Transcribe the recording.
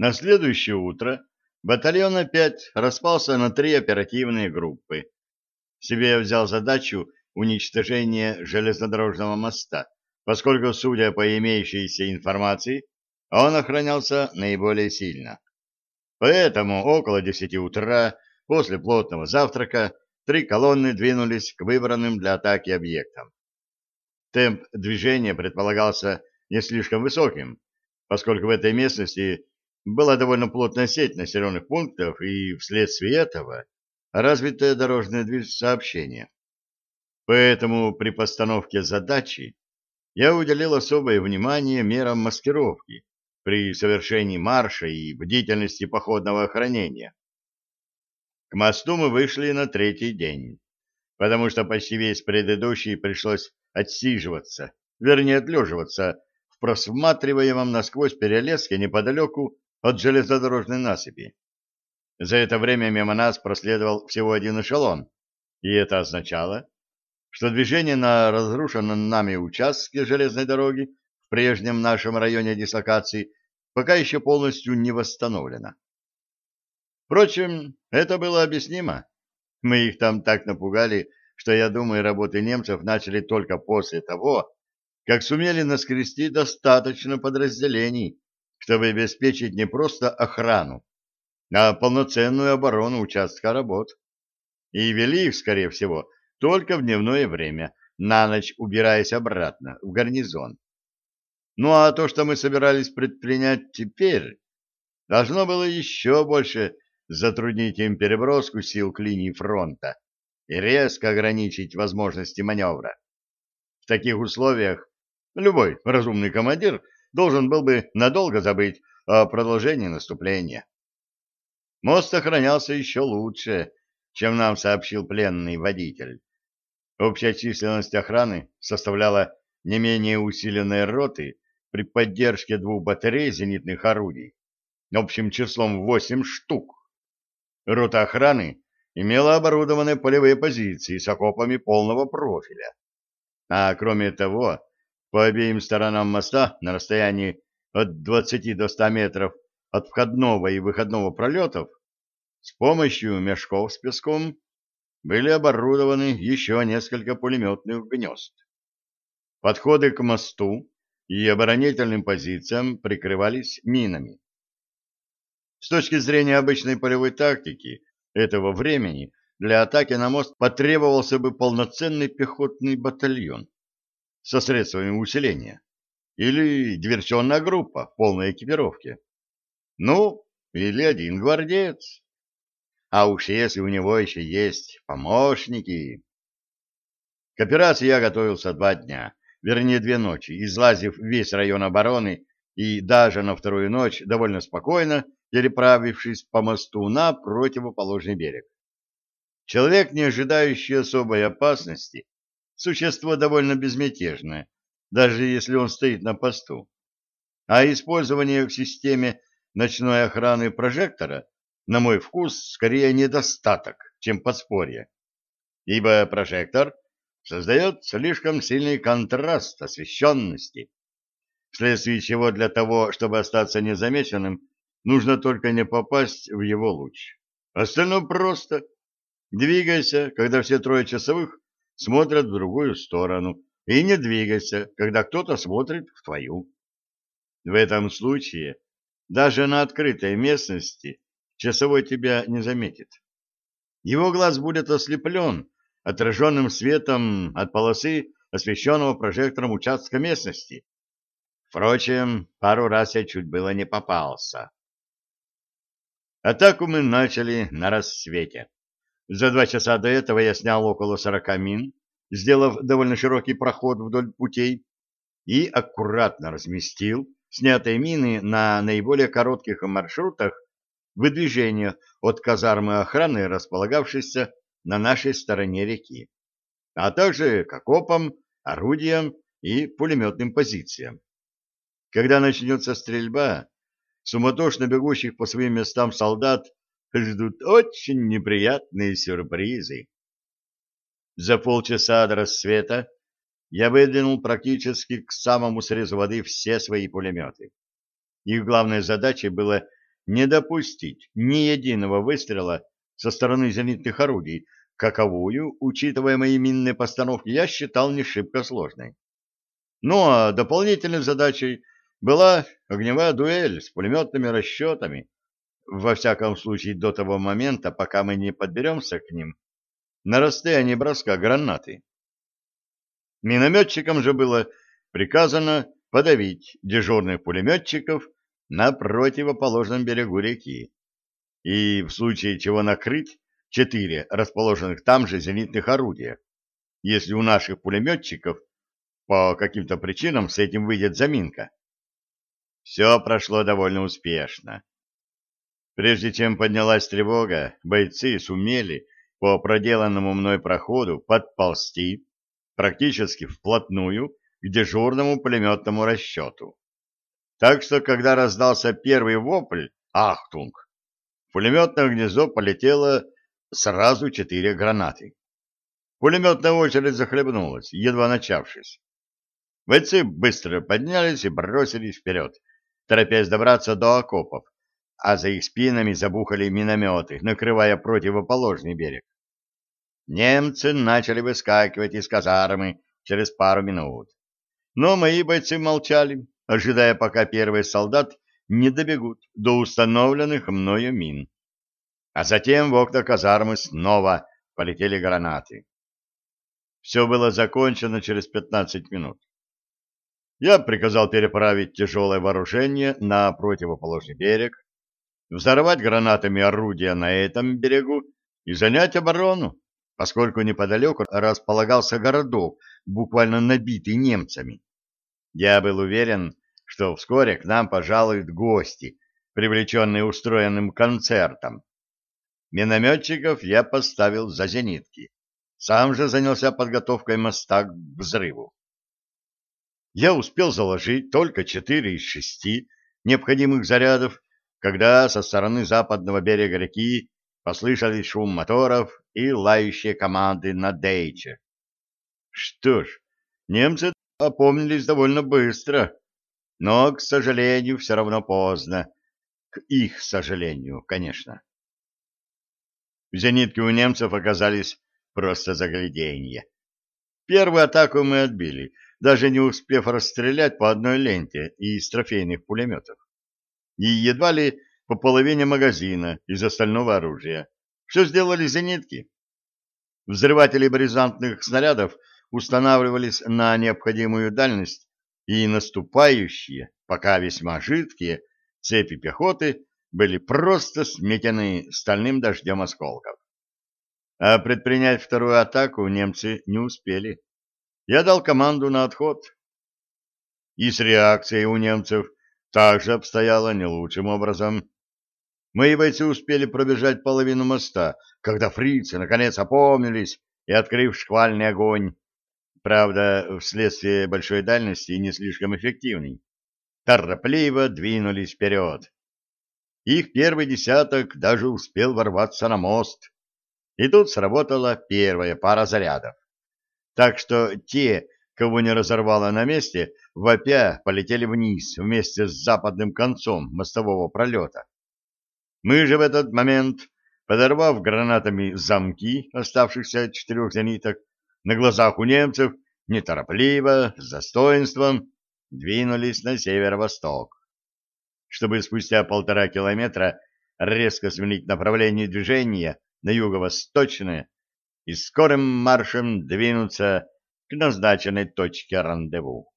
На следующее утро батальон опять распался на три оперативные группы. Себе я взял задачу уничтожения железнодорожного моста, поскольку, судя по имеющейся информации, он охранялся наиболее сильно. Поэтому около десяти утра, после плотного завтрака, три колонны двинулись к выбранным для атаки объектам. Темп движения предполагался не слишком высоким, поскольку в этой местности была довольно плотная сеть населенных пунктов и вследствие этого развитое дорожное сообщение. Поэтому при постановке задачи я уделил особое внимание мерам маскировки при совершении марша и бдительности походного охранения. К мосту мы вышли на третий день, потому что почти весь предыдущий пришлось отсиживаться, вернее отлеживаться в просматриваемом насквозь перелеске неподалеку от железнодорожной насыпи. За это время мимо нас проследовал всего один эшелон, и это означало, что движение на разрушенном нами участке железной дороги в прежнем нашем районе дислокации пока еще полностью не восстановлено. Впрочем, это было объяснимо. Мы их там так напугали, что, я думаю, работы немцев начали только после того, как сумели наскрести достаточно подразделений, чтобы обеспечить не просто охрану, а полноценную оборону участка работ. И вели их, скорее всего, только в дневное время, на ночь убираясь обратно в гарнизон. Ну а то, что мы собирались предпринять теперь, должно было еще больше затруднить им переброску сил к линии фронта и резко ограничить возможности маневра. В таких условиях любой разумный командир должен был бы надолго забыть о продолжении наступления. Мост охранялся еще лучше, чем нам сообщил пленный водитель. Общая численность охраны составляла не менее усиленной роты при поддержке двух батарей зенитных орудий, общим числом восемь штук. Рота охраны имела оборудованные полевые позиции с окопами полного профиля. А кроме того, по обеим сторонам моста на расстоянии от 20 до 100 метров от входного и выходного пролетов с помощью мешков с песком были оборудованы еще несколько пулеметных гнезд. Подходы к мосту и оборонительным позициям прикрывались минами. С точки зрения обычной полевой тактики этого времени для атаки на мост потребовался бы полноценный пехотный батальон со средствами усиления или диверсионная группа в полной экипировке. Ну, или один гвардеец. А уж если у него еще есть помощники... К операции я готовился два дня, вернее две ночи, излазив весь район обороны и даже на вторую ночь довольно спокойно переправившись по мосту на противоположный берег. Человек, не ожидающий особой опасности, существо довольно безмятежное, даже если он стоит на посту. А использование в системе ночной охраны прожектора, на мой вкус, скорее недостаток, чем подспорье. Ибо прожектор создает слишком сильный контраст освещенности, вследствие чего для того, чтобы остаться незамеченным, Нужно только не попасть в его луч. Остальное просто. Двигайся, когда все трое часовых смотрят в другую сторону, и не двигайся, когда кто-то смотрит в твою. В этом случае даже на открытой местности часовой тебя не заметит. Его глаз будет ослеплен отраженным светом от полосы, освещенного прожектором участка местности. Впрочем, пару раз я чуть было не попался. Атаку мы начали на рассвете. За два часа до этого я снял около сорока мин, сделав довольно широкий проход вдоль путей, и аккуратно разместил снятые мины на наиболее коротких маршрутах выдвижения от казармы охраны, располагавшейся на нашей стороне реки, а также к окопам, орудиям и пулеметным позициям. Когда начнется стрельба, суматошно бегущих по своим местам солдат ждут очень неприятные сюрпризы. За полчаса до рассвета я выдвинул практически к самому срезу воды все свои пулеметы. Их главной задачей было не допустить ни единого выстрела со стороны зенитных орудий, каковую, учитывая мои минные постановки, я считал не шибко сложной. Ну а дополнительной задачей была огневая дуэль с пулеметными расчетами, во всяком случае до того момента, пока мы не подберемся к ним, на расстоянии броска гранаты. Минометчикам же было приказано подавить дежурных пулеметчиков на противоположном берегу реки и в случае чего накрыть четыре расположенных там же зенитных орудия, если у наших пулеметчиков по каким-то причинам с этим выйдет заминка. Все прошло довольно успешно. Прежде чем поднялась тревога, бойцы сумели по проделанному мной проходу подползти практически вплотную к дежурному пулеметному расчету. Так что, когда раздался первый вопль «Ахтунг!», в пулеметное гнездо полетело сразу четыре гранаты. Пулеметная очередь захлебнулась, едва начавшись. Бойцы быстро поднялись и бросились вперед, торопясь добраться до окопов, а за их спинами забухали минометы, накрывая противоположный берег. Немцы начали выскакивать из казармы через пару минут. Но мои бойцы молчали, ожидая, пока первые солдат не добегут до установленных мною мин. А затем в окна казармы снова полетели гранаты. Все было закончено через пятнадцать минут. Я приказал переправить тяжелое вооружение на противоположный берег, взорвать гранатами орудия на этом берегу и занять оборону, поскольку неподалеку располагался городок, буквально набитый немцами. Я был уверен, что вскоре к нам пожалуют гости, привлеченные устроенным концертом. Минометчиков я поставил за зенитки. Сам же занялся подготовкой моста к взрыву. Я успел заложить только четыре из шести необходимых зарядов, когда со стороны западного берега реки послышались шум моторов и лающие команды на Дейче. Что ж, немцы опомнились довольно быстро, но, к сожалению, все равно поздно. К их сожалению, конечно. Зенитки у немцев оказались просто загляденье. Первую атаку мы отбили, даже не успев расстрелять по одной ленте из трофейных пулеметов. И едва ли по половине магазина из остального оружия. Что сделали зенитки? Взрыватели бризантных снарядов устанавливались на необходимую дальность, и наступающие, пока весьма жидкие, цепи пехоты были просто сметены стальным дождем осколков. А предпринять вторую атаку немцы не успели. Я дал команду на отход. И с реакцией у немцев также обстояло не лучшим образом. Мои бойцы успели пробежать половину моста, когда фрицы наконец опомнились и, открыв шквальный огонь, правда, вследствие большой дальности не слишком эффективный, торопливо двинулись вперед. Их первый десяток даже успел ворваться на мост, и тут сработала первая пара зарядов. Так что те, кого не разорвало на месте, вопя полетели вниз вместе с западным концом мостового пролета. Мы же в этот момент, подорвав гранатами замки оставшихся от четырех зениток, на глазах у немцев неторопливо, с достоинством, двинулись на северо-восток, чтобы спустя полтора километра резко сменить направление движения на юго-восточное и скорым маршем двинуться к назначенной точке рандеву.